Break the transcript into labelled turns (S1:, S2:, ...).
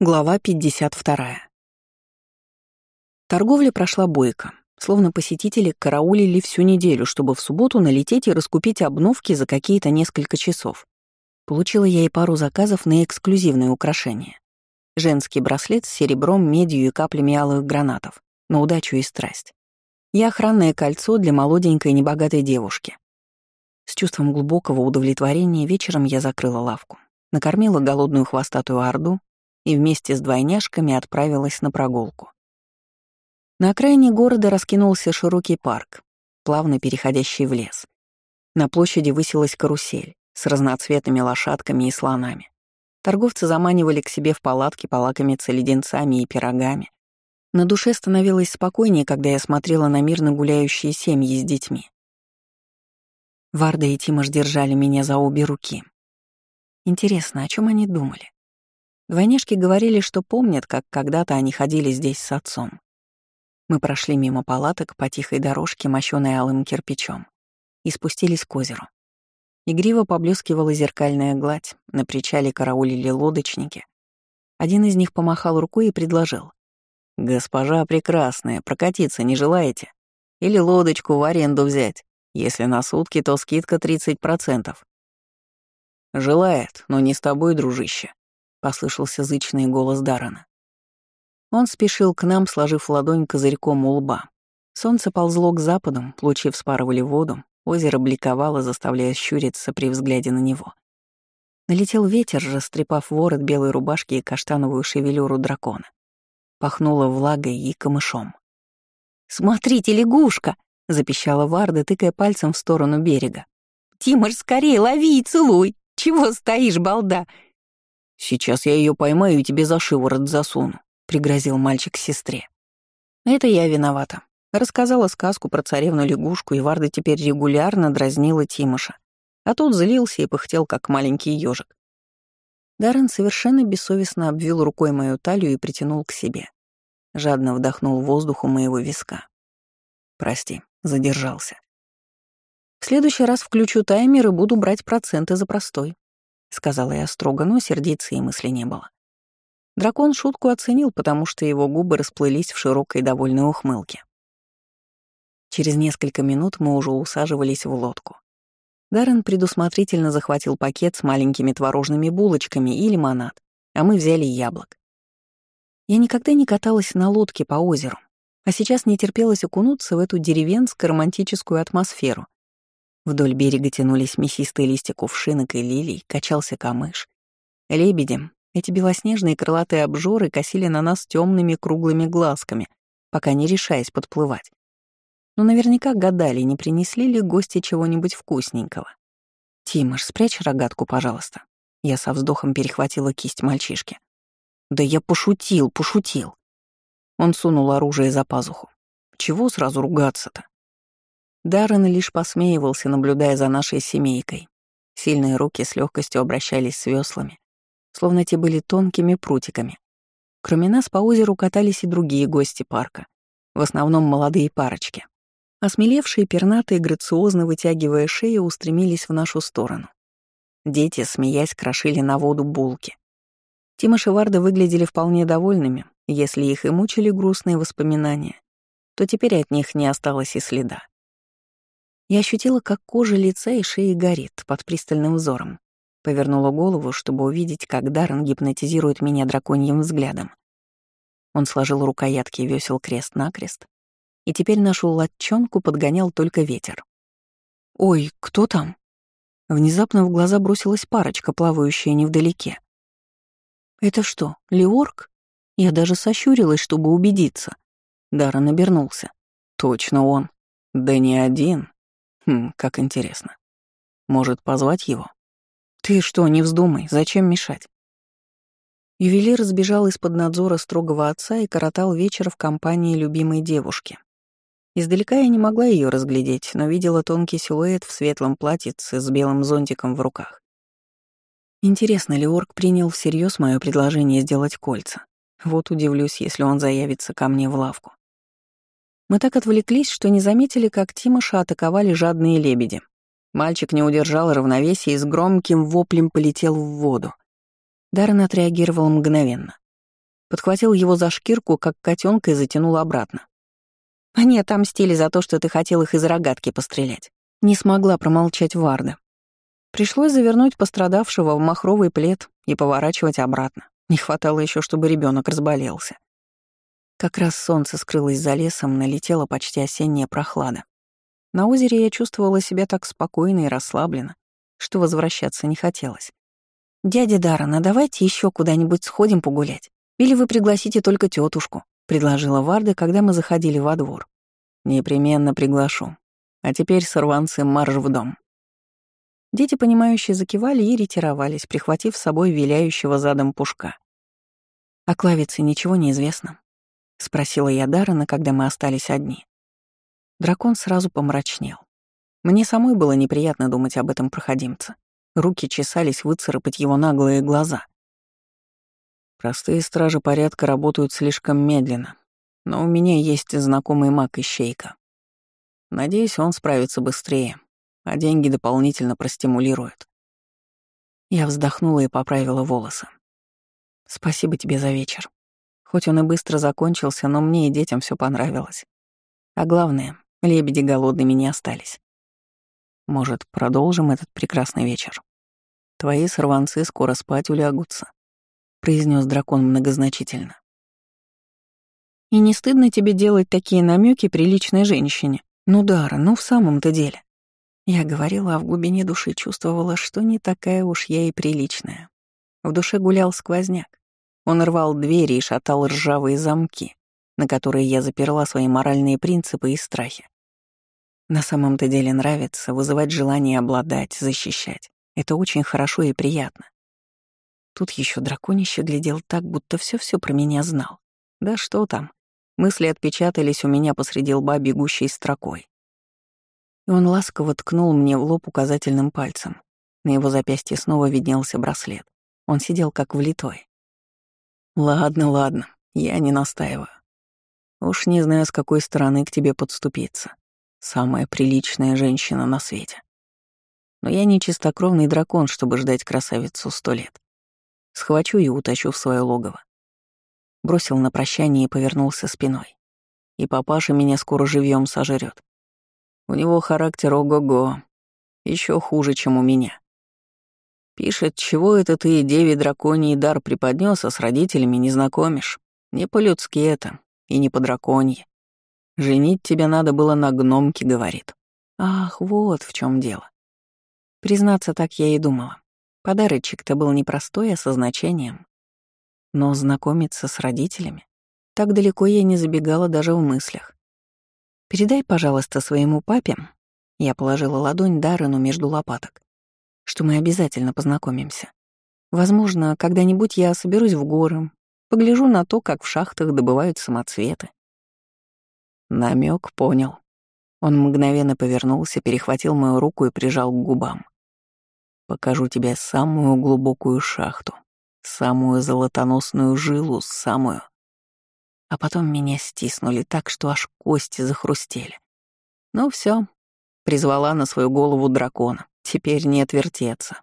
S1: Глава 52. Торговля прошла бойко, словно посетители караулили всю неделю, чтобы в субботу налететь и раскупить обновки за какие-то несколько часов. Получила я и пару заказов на эксклюзивные украшения. Женский браслет с серебром, медью и каплями алых гранатов, на удачу и страсть. И охранное кольцо для молоденькой небогатой девушки. С чувством глубокого удовлетворения вечером я закрыла лавку, накормила голодную хвостатую орду и вместе с двойняшками отправилась на прогулку. На окраине города раскинулся широкий парк, плавно переходящий в лес. На площади высилась карусель с разноцветными лошадками и слонами. Торговцы заманивали к себе в палатки полакомиться леденцами и пирогами. На душе становилось спокойнее, когда я смотрела на мирно гуляющие семьи с детьми. Варда и Тимош держали меня за обе руки. Интересно, о чем они думали? Двойняшки говорили, что помнят, как когда-то они ходили здесь с отцом. Мы прошли мимо палаток по тихой дорожке, мощёной алым кирпичом, и спустились к озеру. Игриво поблескивала зеркальная гладь, на причале караулили лодочники. Один из них помахал рукой и предложил. «Госпожа прекрасная, прокатиться не желаете? Или лодочку в аренду взять? Если на сутки, то скидка 30%. «Желает, но не с тобой, дружище», — послышался зычный голос Дарана. Он спешил к нам, сложив ладонь козырьком у лба. Солнце ползло к западу, лучи вспарывали воду, озеро бликовало, заставляя щуриться при взгляде на него. Налетел ветер, растрепав ворот белой рубашки и каштановую шевелюру дракона. Пахнуло влагой и камышом. «Смотрите, лягушка!» — запищала Варда, тыкая пальцем в сторону берега. «Тимош, скорее лови и целуй! Чего стоишь, балда? «Сейчас я ее поймаю и тебе за шиворот засуну», — пригрозил мальчик сестре. «Это я виновата. Рассказала сказку про царевну-лягушку, и Варда теперь регулярно дразнила Тимоша. А тот злился и пыхтел, как маленький ежик. Даррен совершенно бессовестно обвил рукой мою талию и притянул к себе. Жадно вдохнул воздух у моего виска. «Прости, задержался. В следующий раз включу таймер и буду брать проценты за простой. — сказала я строго, но сердиться и мысли не было. Дракон шутку оценил, потому что его губы расплылись в широкой довольной ухмылке. Через несколько минут мы уже усаживались в лодку. Даррен предусмотрительно захватил пакет с маленькими творожными булочками и лимонад, а мы взяли яблок. Я никогда не каталась на лодке по озеру, а сейчас не терпелось окунуться в эту деревенско-романтическую атмосферу, Вдоль берега тянулись мясистые листья кувшинок и лилий, качался камыш. Лебеди, эти белоснежные крылатые обжоры косили на нас темными круглыми глазками, пока не решаясь подплывать. Но наверняка гадали, не принесли ли гости чего-нибудь вкусненького. «Тимош, спрячь рогатку, пожалуйста». Я со вздохом перехватила кисть мальчишки. «Да я пошутил, пошутил». Он сунул оружие за пазуху. «Чего сразу ругаться-то?» Даррен лишь посмеивался, наблюдая за нашей семейкой. Сильные руки с легкостью обращались с веслами, словно те были тонкими прутиками. Кроме нас по озеру катались и другие гости парка, в основном молодые парочки. Осмелевшие пернатые, грациозно вытягивая шеи, устремились в нашу сторону. Дети, смеясь, крошили на воду булки. Тимош и Варда выглядели вполне довольными, если их и мучили грустные воспоминания, то теперь от них не осталось и следа. Я ощутила, как кожа лица и шеи горит под пристальным взором. Повернула голову, чтобы увидеть, как Даррен гипнотизирует меня драконьим взглядом. Он сложил рукоятки весел крест-накрест, и теперь нашу латчонку подгонял только ветер. «Ой, кто там?» Внезапно в глаза бросилась парочка, плавающая невдалеке. «Это что, Леорг?» Я даже сощурилась, чтобы убедиться. Даррен обернулся. «Точно он. Да не один. Хм, как интересно. Может, позвать его? Ты что, не вздумай, зачем мешать? Ювелир сбежал из-под надзора строгого отца и коротал вечер в компании любимой девушки. Издалека я не могла ее разглядеть, но видела тонкий силуэт в светлом платьице с белым зонтиком в руках. Интересно ли Орк принял всерьез мое предложение сделать кольца? Вот удивлюсь, если он заявится ко мне в лавку. Мы так отвлеклись, что не заметили, как Тимоша атаковали жадные лебеди. Мальчик не удержал равновесия и с громким воплем полетел в воду. Даррен отреагировал мгновенно. подхватил его за шкирку, как котенка, и затянул обратно. Они отомстили за то, что ты хотел их из рогатки пострелять. Не смогла промолчать Варда. Пришлось завернуть пострадавшего в махровый плед и поворачивать обратно. Не хватало еще, чтобы ребенок разболелся. Как раз солнце скрылось за лесом, налетела почти осенняя прохлада. На озере я чувствовала себя так спокойно и расслабленно, что возвращаться не хотелось. «Дядя Дарана, давайте еще куда-нибудь сходим погулять. Или вы пригласите только тетушку, предложила Варда, когда мы заходили во двор. «Непременно приглашу. А теперь, сорванцы, марш в дом». Дети, понимающие, закивали и ретировались, прихватив с собой виляющего задом пушка. О клавице ничего не известно. — спросила я Даррена, когда мы остались одни. Дракон сразу помрачнел. Мне самой было неприятно думать об этом проходимце. Руки чесались выцарапать его наглые глаза. Простые стражи порядка работают слишком медленно, но у меня есть знакомый маг Ищейка. Надеюсь, он справится быстрее, а деньги дополнительно простимулируют. Я вздохнула и поправила волосы. Спасибо тебе за вечер. Хоть он и быстро закончился, но мне и детям все понравилось. А главное, лебеди голодными не остались. Может, продолжим этот прекрасный вечер? Твои сорванцы скоро спать улягутся, произнес дракон многозначительно. И не стыдно тебе делать такие намеки приличной женщине? Ну, Дара, ну в самом-то деле. Я говорила, а в глубине души чувствовала, что не такая уж я и приличная. В душе гулял сквозняк. Он рвал двери и шатал ржавые замки, на которые я заперла свои моральные принципы и страхи. На самом-то деле нравится вызывать желание обладать, защищать. Это очень хорошо и приятно. Тут еще драконище глядел так, будто все-все про меня знал. Да что там, мысли отпечатались у меня посреди лба бегущей строкой. И он ласково ткнул мне в лоб указательным пальцем. На его запястье снова виднелся браслет. Он сидел как влитой. Ладно, ладно, я не настаиваю. Уж не знаю, с какой стороны к тебе подступиться. Самая приличная женщина на свете. Но я не чистокровный дракон, чтобы ждать красавицу сто лет. Схвачу и утащу в свое логово. Бросил на прощание и повернулся спиной. И папаша меня скоро живьем сожрет. У него характер ого-го. Еще хуже, чем у меня. Пишет, чего это ты деве драконий дар преподнес, а с родителями не знакомишь. Не по-людски это, и не по-драконье. Женить тебя надо было на гномке, говорит. Ах, вот в чем дело. Признаться, так я и думала. Подарочек-то был непростой, а со значением. Но знакомиться с родителями? Так далеко я не забегала даже в мыслях. «Передай, пожалуйста, своему папе...» Я положила ладонь Даррену между лопаток что мы обязательно познакомимся. Возможно, когда-нибудь я соберусь в горы, погляжу на то, как в шахтах добывают самоцветы. Намек понял. Он мгновенно повернулся, перехватил мою руку и прижал к губам. Покажу тебе самую глубокую шахту, самую золотоносную жилу, самую... А потом меня стиснули так, что аж кости захрустели. Ну все, призвала на свою голову дракона. Теперь не отвертеться.